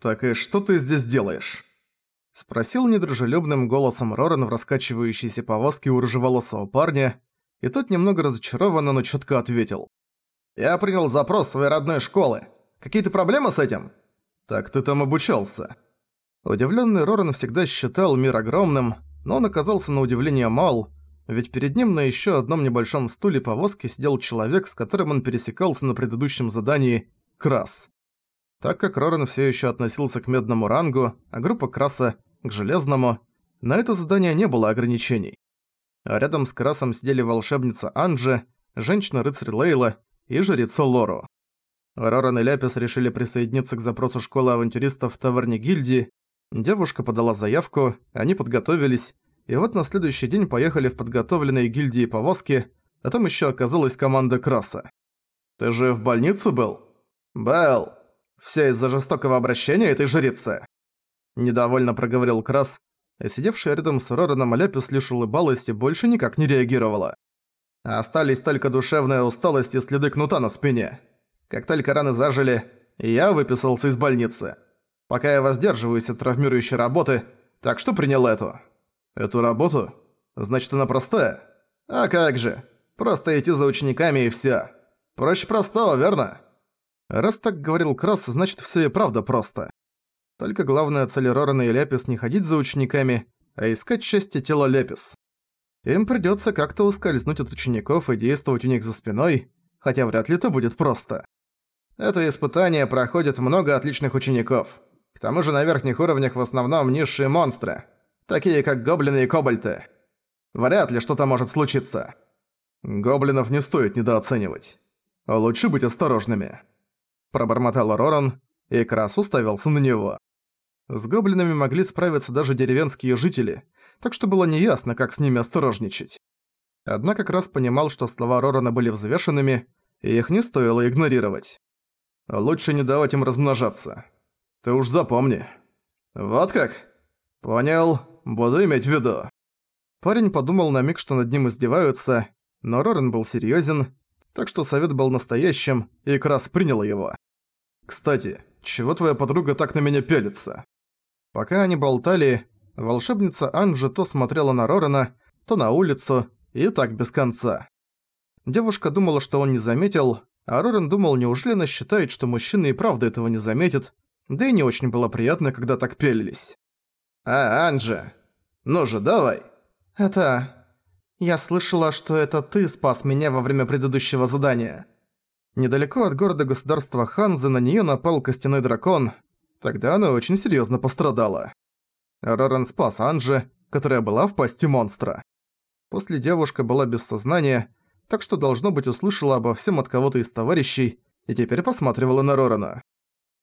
«Так и что ты здесь делаешь?» Спросил недружелюбным голосом Роран в раскачивающейся повозке у рыжеволосого парня, и тот немного разочарованно, но чётко ответил. «Я принял запрос своей родной школы. Какие-то проблемы с этим?» «Так ты там обучался». Удивлённый Роран всегда считал мир огромным, но он оказался на удивление мал, ведь перед ним на ещё одном небольшом стуле повозки сидел человек, с которым он пересекался на предыдущем задании – Крас. Так как Роран всё ещё относился к медному рангу, а группа Краса к железному, на это задание не было ограничений. А рядом с Красом сидели волшебница Анджи, женщина-рыцарь Лейла и жрица Лору. Роран и Ляпис решили присоединиться к запросу школы авантюристов в таверне гильдии. Девушка подала заявку, они подготовились, и вот на следующий день поехали в подготовленные гильдии повозки, а там ещё оказалась команда Краса. «Ты же в больнице был?» «Был. Всё из-за жестокого обращения этой жрицы». Недовольно проговорил Крас, а сидевшая рядом с Рораном Ляпис лишь улыбалась и больше никак не реагировала. Остались только душевная усталость и следы кнута на спине. Как только раны зажили, я выписался из больницы. Пока я воздерживаюсь от травмирующей работы, так что принял эту. Эту работу? Значит, она простая? А как же. Просто идти за учениками и всё. Проще простого, верно? Раз так говорил Крас, значит, всё и правда просто. Только главная цель Рорана и Ляпис не ходить за учениками, а искать счастье тела Ляпис. Им придётся как-то ускользнуть от учеников и действовать у них за спиной, хотя вряд ли это будет просто. Это испытание проходит много отличных учеников. К тому же на верхних уровнях в основном низшие монстры, такие как гоблины и кобальты. Вряд ли что-то может случиться. Гоблинов не стоит недооценивать. Лучше быть осторожными. Пробормотал Роран, и Крас уставился на него. С гоблинами могли справиться даже деревенские жители, так что было неясно, как с ними осторожничать. Однако Крас понимал, что слова Рорана были взвешенными, и их не стоило игнорировать. Лучше не давать им размножаться. Ты уж запомни. Вот как? Понял, буду иметь в виду. Парень подумал на миг, что над ним издеваются, но Роран был серьёзен, так что совет был настоящим, и Крас принял его. «Кстати, чего твоя подруга так на меня пялится?» Пока они болтали, волшебница Анджи то смотрела на Рорана, то на улицу, и так без конца. Девушка думала, что он не заметил, а Роран думал, неужели она считает, что мужчина и правда этого не заметит, да и не очень было приятно, когда так пелились. «А, Анджи, ну же, давай!» «Это... Я слышала, что это ты спас меня во время предыдущего задания». Недалеко от города-государства Ханзы на неё напал костяной дракон, Тогда она очень серьёзно пострадала. Роран спас Анжи, которая была в пасти монстра. После девушка была без сознания, так что, должно быть, услышала обо всем от кого-то из товарищей и теперь посматривала на Рорана.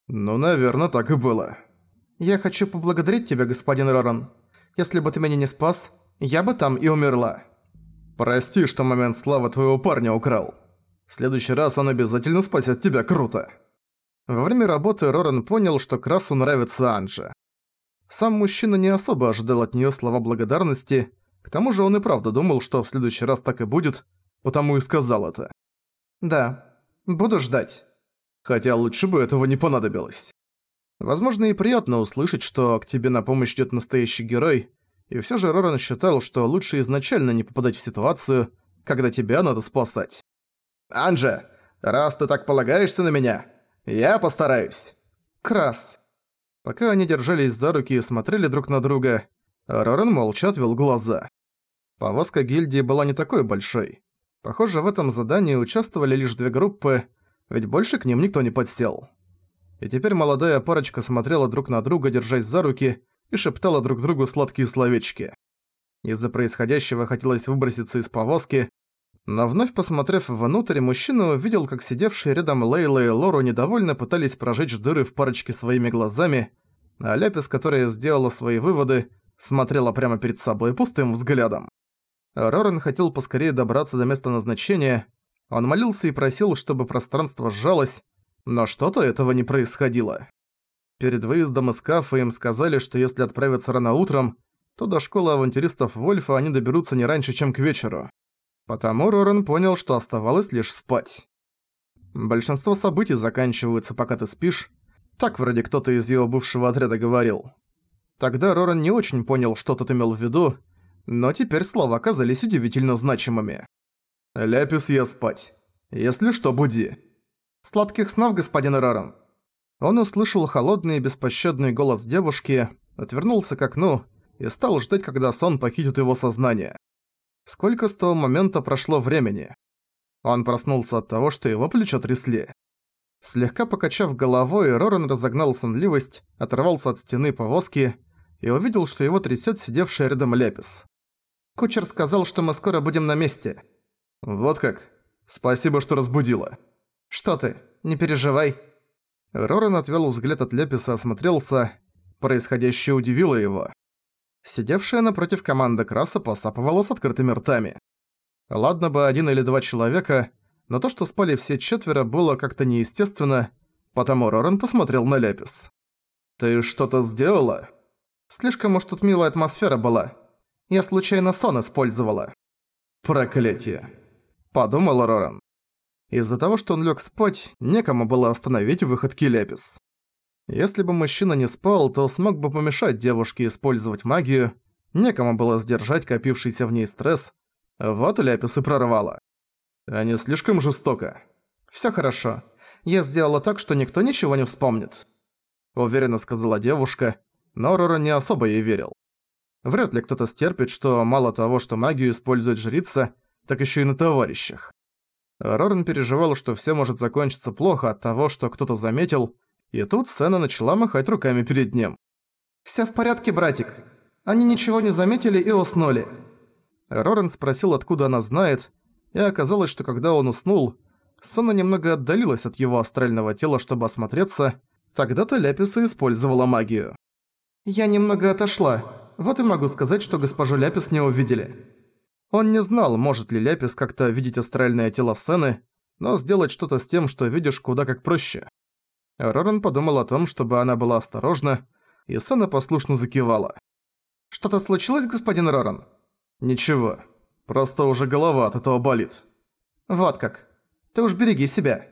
Ну, наверное, так и было. «Я хочу поблагодарить тебя, господин Роран. Если бы ты меня не спас, я бы там и умерла». «Прости, что момент славы твоего парня украл. В следующий раз он обязательно спасет тебя круто». Во время работы Роран понял, что Красу нравится Анжа. Сам мужчина не особо ожидал от неё слова благодарности, к тому же он и правда думал, что в следующий раз так и будет, потому и сказал это. «Да, буду ждать». Хотя лучше бы этого не понадобилось. Возможно, и приятно услышать, что к тебе на помощь идёт настоящий герой, и всё же Роран считал, что лучше изначально не попадать в ситуацию, когда тебя надо спасать. «Анжа, раз ты так полагаешься на меня, «Я постараюсь». «Крас». Пока они держались за руки и смотрели друг на друга, Рорен молча отвел глаза. Повозка гильдии была не такой большой. Похоже, в этом задании участвовали лишь две группы, ведь больше к ним никто не подсел. И теперь молодая парочка смотрела друг на друга, держась за руки, и шептала друг другу сладкие словечки. Из-за происходящего хотелось выброситься из повозки, но вновь посмотрев внутрь, мужчина увидел, как сидевшие рядом Лейла и Лору недовольно пытались прожечь дыры в парочке своими глазами, а Ляпис, которая сделала свои выводы, смотрела прямо перед собой пустым взглядом. Рорен хотел поскорее добраться до места назначения, он молился и просил, чтобы пространство сжалось, но что-то этого не происходило. Перед выездом из кафе им сказали, что если отправиться рано утром, то до школы авантюристов Вольфа они доберутся не раньше, чем к вечеру. Потому Рорен понял, что оставалось лишь спать. Большинство событий заканчиваются, пока ты спишь, Так вроде кто-то из его бывшего отряда говорил. Тогда Роран не очень понял, что тот имел в виду, но теперь слова оказались удивительно значимыми. «Ляпис, я спать. Если что, буди». «Сладких снов, господин Роран». Он услышал холодный и беспощадный голос девушки, отвернулся к окну и стал ждать, когда сон похитит его сознание. Сколько с того момента прошло времени? Он проснулся от того, что его плечо трясли. Слегка покачав головой, Роран разогнал сонливость, оторвался от стены повозки и увидел, что его трясет сидевший рядом Лепис. «Кучер сказал, что мы скоро будем на месте». «Вот как? Спасибо, что разбудила». «Что ты? Не переживай». Роран отвел взгляд от Леписа осмотрелся. Происходящее удивило его. Сидевшая напротив команда Краса посапывала с открытыми ртами. Ладно бы один или два человека, но то, что спали все четверо, было как-то неестественно, потому Роран посмотрел на Лепис. «Ты что-то сделала?» «Слишком уж тут милая атмосфера была. Я случайно сон использовала». «Проклятие!» – подумал Роран. Из-за того, что он лег спать, некому было остановить выходки Лепис. Если бы мужчина не спал, то смог бы помешать девушке использовать магию, некому было сдержать копившийся в ней стресс, вот Ляпис и прорвала. А не слишком жестоко. Всё хорошо. Я сделала так, что никто ничего не вспомнит. Уверенно сказала девушка, но Рора не особо ей верил. Вряд ли кто-то стерпит, что мало того, что магию использует жрица, так ещё и на товарищах. Роран переживал, что всё может закончиться плохо от того, что кто-то заметил, и тут Сэна начала махать руками перед ним. «Всё в порядке, братик. Они ничего не заметили и уснули». Рорен спросил, откуда она знает, и оказалось, что когда он уснул, Сэна немного отдалилась от его астрального тела, чтобы осмотреться, тогда-то Ляписа использовала магию. «Я немного отошла, вот и могу сказать, что госпожу Ляпис не увидели». Он не знал, может ли Ляпис как-то видеть астральное тело Сены, но сделать что-то с тем, что видишь, куда как проще. Роран подумал о том, чтобы она была осторожна, и Сэна послушно закивала. «Что-то случилось, господин Роран?» «Ничего. Просто уже голова от этого болит». «Вот как. Ты уж береги себя.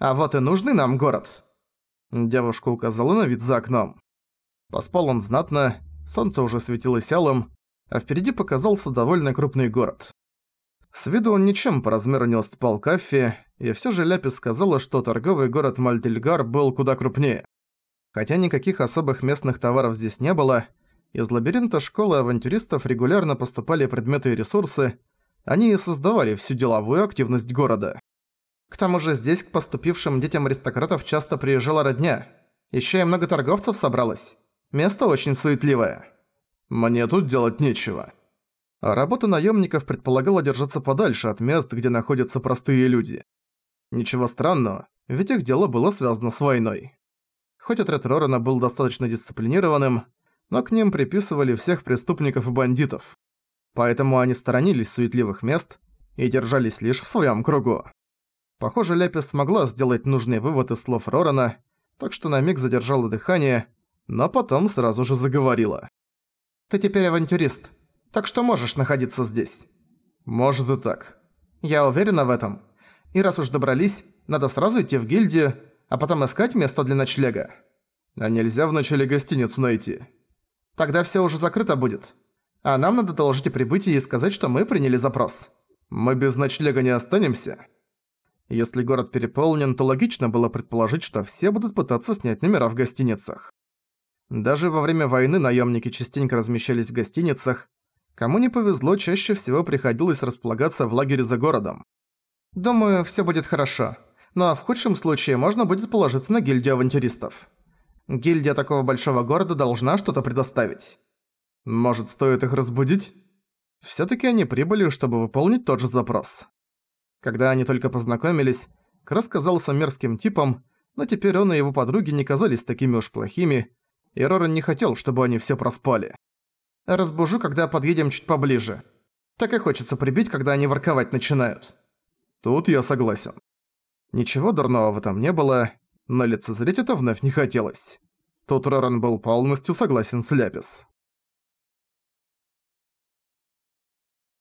А вот и нужный нам город». Девушка указала на вид за окном. Поспал он знатно, солнце уже светилось алым, а впереди показался довольно крупный город. С виду он ничем по размеру не уступал Кафе, и всё же Ляпис сказала, что торговый город Мальтельгар был куда крупнее. Хотя никаких особых местных товаров здесь не было, из лабиринта школы авантюристов регулярно поступали предметы и ресурсы, они и создавали всю деловую активность города. К тому же здесь к поступившим детям аристократов часто приезжала родня. Ещё и много торговцев собралось. Место очень суетливое. Мне тут делать нечего. Работа наемников предполагала держаться подальше от мест, где находятся простые люди. Ничего странного, ведь их дело было связано с войной. Хоть отряд Рорана был достаточно дисциплинированным, но к ним приписывали всех преступников и бандитов. Поэтому они сторонились суетливых мест и держались лишь в своем кругу. Похоже, Ляпис смогла сделать нужный вывод из слов Рорана, так что на миг задержала дыхание, но потом сразу же заговорила. «Ты теперь авантюрист так что можешь находиться здесь». «Может и так». «Я уверена в этом. И раз уж добрались, надо сразу идти в гильдию, а потом искать место для ночлега». «А нельзя вначале гостиницу найти?» «Тогда всё уже закрыто будет. А нам надо доложить о прибытии и сказать, что мы приняли запрос». «Мы без ночлега не останемся?» Если город переполнен, то логично было предположить, что все будут пытаться снять номера в гостиницах. Даже во время войны наемники частенько размещались в гостиницах, Кому не повезло, чаще всего приходилось располагаться в лагере за городом. Думаю, всё будет хорошо. Но в худшем случае можно будет положиться на гильдию авантюристов. Гильдия такого большого города должна что-то предоставить. Может, стоит их разбудить? Всё-таки они прибыли, чтобы выполнить тот же запрос. Когда они только познакомились, Крас казался мерзким типом, но теперь он и его подруги не казались такими уж плохими, и Роран не хотел, чтобы они всё проспали. Разбужу, когда подъедем чуть поближе. Так и хочется прибить, когда они ворковать начинают. Тут я согласен. Ничего дурного в этом не было, но лицезреть это вновь не хотелось. Тут Роран был полностью согласен с Ляпис.